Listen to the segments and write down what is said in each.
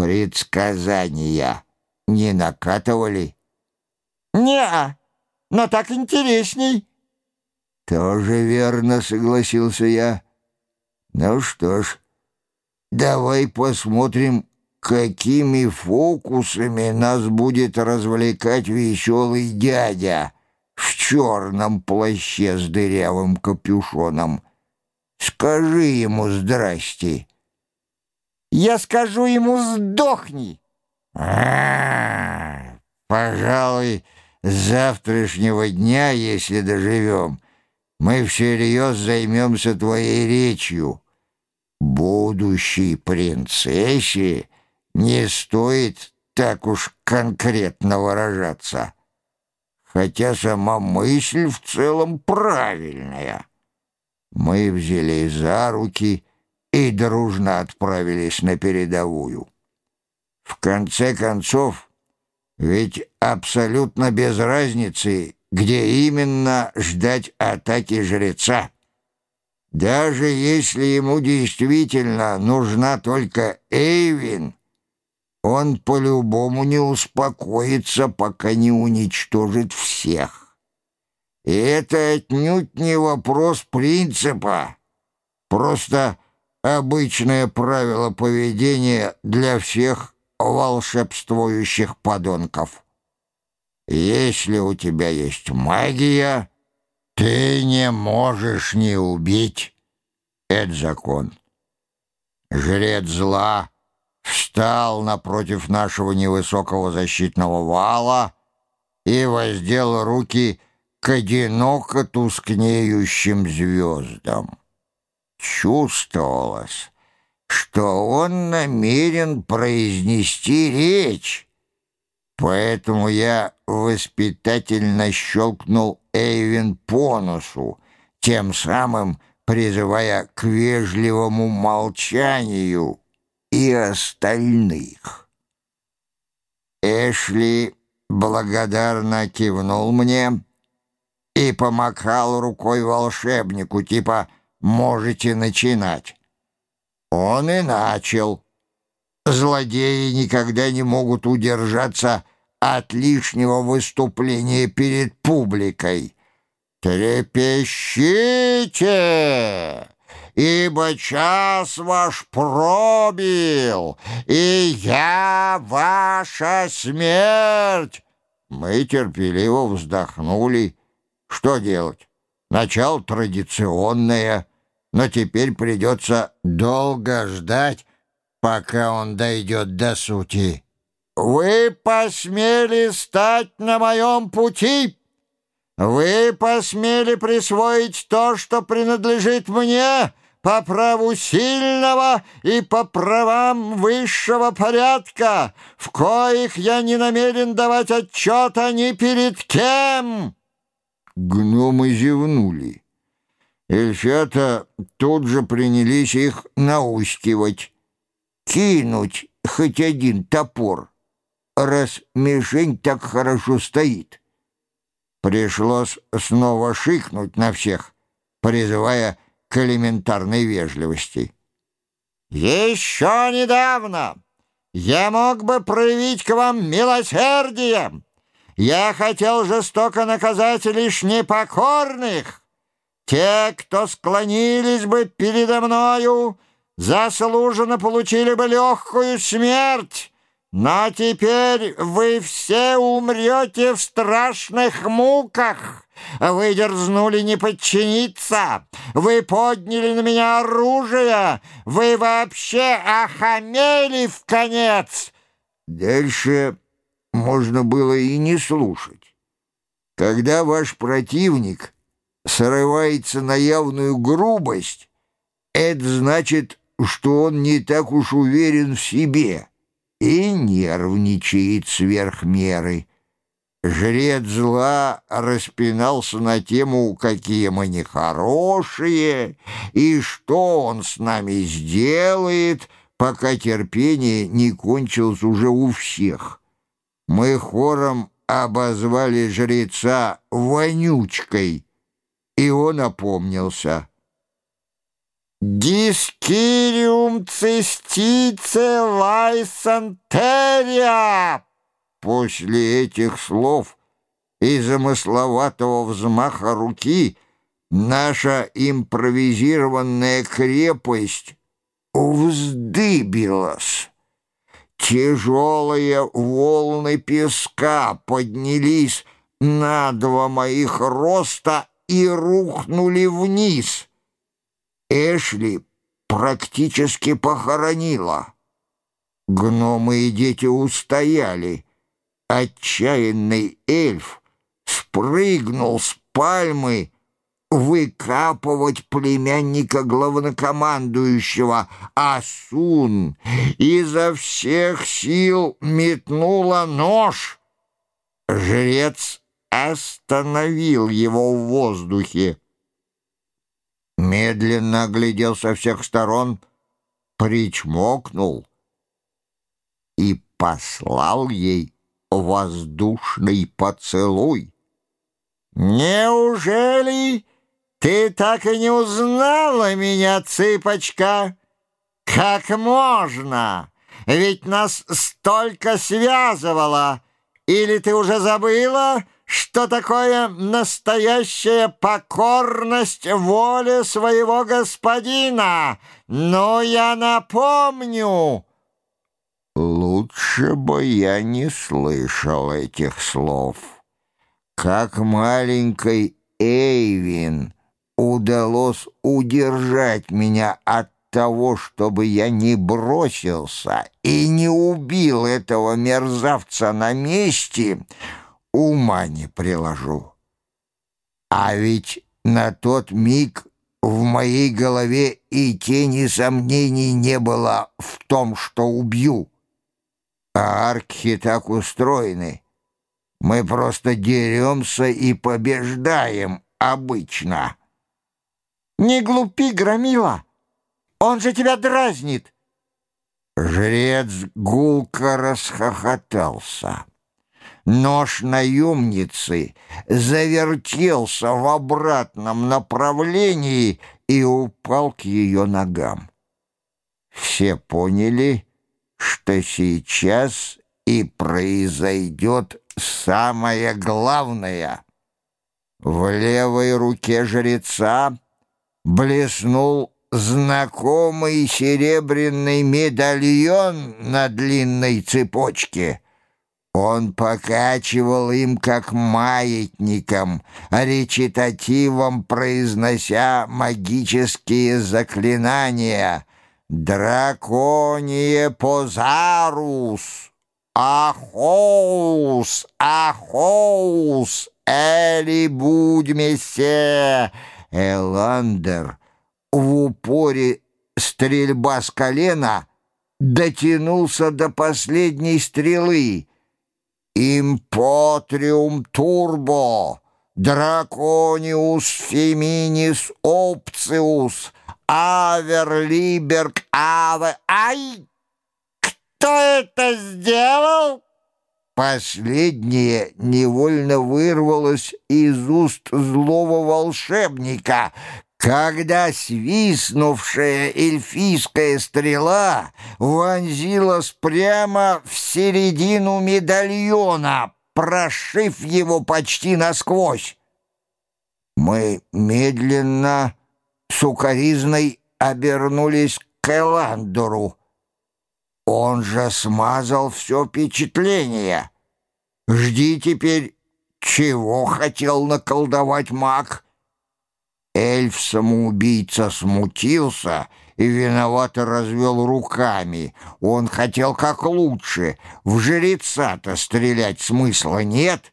Предсказания не накатывали? Не, но так интересней. Тоже верно, согласился я. Ну что ж, давай посмотрим, какими фокусами нас будет развлекать веселый дядя в черном плаще с дырявым капюшоном. Скажи ему «здрасте». Я скажу ему «сдохни». А, -а, -а пожалуй, с завтрашнего дня, если доживем, мы всерьез займемся твоей речью. Будущей принцессе не стоит так уж конкретно выражаться, хотя сама мысль в целом правильная. Мы взялись за руки и дружно отправились на передовую. В конце концов, ведь абсолютно без разницы, где именно ждать атаки жреца. Даже если ему действительно нужна только Эйвин, он по-любому не успокоится, пока не уничтожит всех. И это отнюдь не вопрос принципа, просто обычное правило поведения для всех волшебствующих подонков. Если у тебя есть магия, ты не можешь не убить. Это закон. Жрец зла встал напротив нашего невысокого защитного вала и воздел руки к одиноко тускнеющим звездам. Чувствовалось, что он намерен произнести речь, Поэтому я воспитательно щелкнул Эйвин по носу, тем самым призывая к вежливому молчанию и остальных. Эшли благодарно кивнул мне и помахал рукой волшебнику, типа «можете начинать». Он и начал. Злодеи никогда не могут удержаться от лишнего выступления перед публикой. «Трепещите, ибо час ваш пробил, и я ваша смерть!» Мы терпеливо вздохнули. Что делать? Начало традиционное, но теперь придется долго ждать, пока он дойдет до сути. «Вы посмели стать на моем пути! Вы посмели присвоить то, что принадлежит мне!» по праву сильного и по правам высшего порядка, в коих я не намерен давать отчета ни перед кем». Гномы зевнули. Эльфята тут же принялись их наускивать кинуть хоть один топор, раз мишень так хорошо стоит. Пришлось снова шикнуть на всех, призывая к элементарной вежливости. «Еще недавно я мог бы проявить к вам милосердие. Я хотел жестоко наказать лишь непокорных, те, кто склонились бы передо мною, заслуженно получили бы легкую смерть, но теперь вы все умрете в страшных муках. Вы дерзнули не подчиниться, вы подняли на меня оружие, вы вообще охамели в конец. Дальше можно было и не слушать. Когда ваш противник срывается на явную грубость, это значит, что он не так уж уверен в себе и нервничает сверх меры. Жрец зла распинался на тему, какие мы нехорошие, и что он с нами сделает, пока терпение не кончилось уже у всех. Мы хором обозвали жреца «вонючкой», и он опомнился — «Дискириум цистице лайсантерия!» После этих слов и замысловатого взмаха руки наша импровизированная крепость вздыбилась. Тяжелые волны песка поднялись на два моих роста и рухнули вниз. Эшли практически похоронила. Гномы и дети устояли. Отчаянный эльф спрыгнул с пальмы выкапывать племянника главнокомандующего, а Сун изо всех сил метнула нож. Жрец остановил его в воздухе. Медленно оглядел со всех сторон, причмокнул и послал ей воздушный поцелуй. «Неужели ты так и не узнала меня, цыпочка? Как можно? Ведь нас столько связывало. Или ты уже забыла, что такое настоящая покорность воле своего господина? Но я напомню...» Лучше бы я не слышал этих слов. Как маленькой Эйвин удалось удержать меня от того, чтобы я не бросился и не убил этого мерзавца на месте, ума не приложу. А ведь на тот миг в моей голове и тени сомнений не было в том, что убью. А архи так устроены. Мы просто деремся и побеждаем обычно. Не глупи, Громила. Он же тебя дразнит. Жрец гулко расхохотался. Нож наемницы завертелся в обратном направлении и упал к ее ногам. Все поняли, что сейчас и произойдет самое главное. В левой руке жреца блеснул знакомый серебряный медальон на длинной цепочке. Он покачивал им, как маятником, речитативом произнося магические заклинания — Драконие Позарус, Ахоус, Ахоус, Эли Будьмесе, Эландер. В упоре стрельба с колена дотянулся до последней стрелы. Импотриум Турбо, Дракониус Феминис Опциус — Аверлиберг, Аве... Ай! Кто это сделал? Последнее невольно вырвалось из уст злого волшебника, когда свистнувшая эльфийская стрела вонзилась прямо в середину медальона, прошив его почти насквозь. Мы медленно сукоризной обернулись к Эландору. Он же смазал все впечатление. Жди теперь, чего хотел наколдовать маг. Эльф-самоубийца смутился и виновато развел руками. Он хотел как лучше. В жреца-то стрелять смысла нет,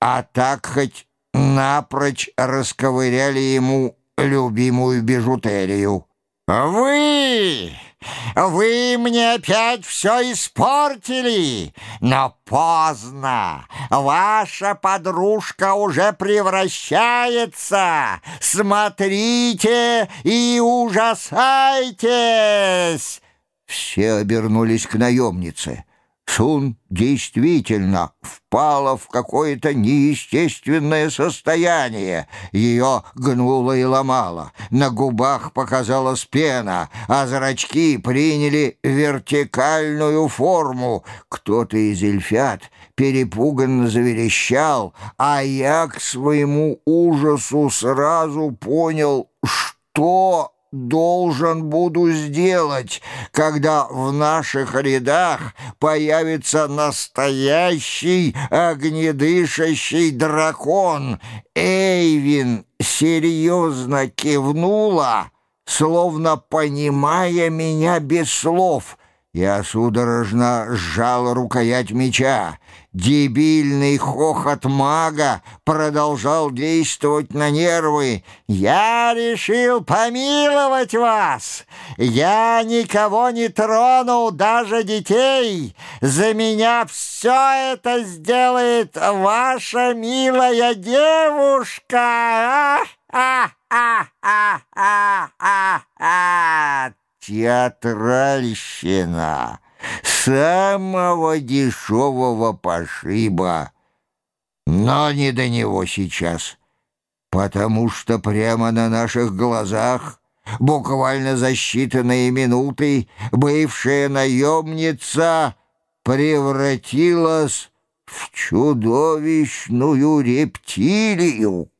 а так хоть напрочь расковыряли ему любимую бижутерию. «Вы! Вы мне опять все испортили! Но поздно! Ваша подружка уже превращается! Смотрите и ужасайтесь!» Все обернулись к наемнице. Цун действительно впала в какое-то неестественное состояние. Ее гнуло и ломало. На губах показалась пена, а зрачки приняли вертикальную форму. Кто-то из эльфят перепуганно заверещал, а я к своему ужасу сразу понял, что должен буду сделать, когда в наших рядах появится настоящий огнедышащий дракон. Эйвин серьезно кивнула, словно понимая меня без слов — я судорожно сжал рукоять меча. Дебильный хохот мага продолжал действовать на нервы. «Я решил помиловать вас! Я никого не тронул, даже детей! За меня все это сделает ваша милая девушка! А-а-а-а-а-а!» театральщина самого дешевого пошиба. Но не до него сейчас, потому что прямо на наших глазах, буквально за считанные минуты, бывшая наемница превратилась в чудовищную рептилию.